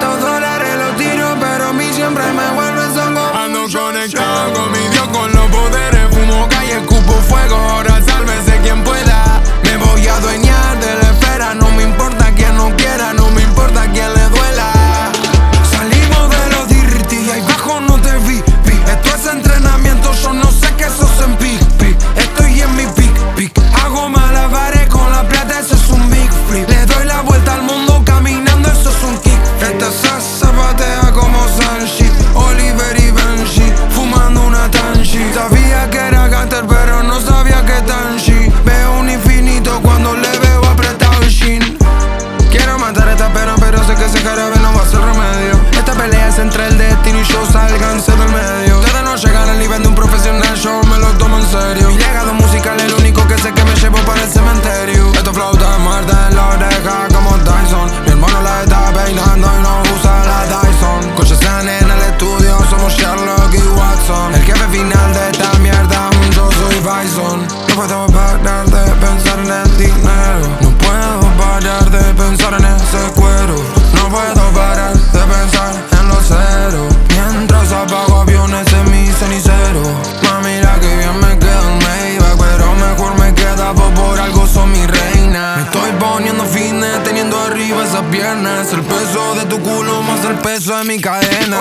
Estos dólares los tiro, pero a mí siempre me vuelven zongo. Ando conectado con mi Dios, con los poderes, fumo calle, escupo fuego. no sabía parar de pensar en el dinero. No puedo parar de pensar en ese cuero. No puedo parar de pensar en los ceros. Mientras apago aviones en mi cenicero. Mami, mira que bien me queda el Maybach, pero mejor me queda por algo son mi reina. Me estoy poniendo fines teniendo arriba esas piernas. El peso de tu culo más el peso de mi cadena.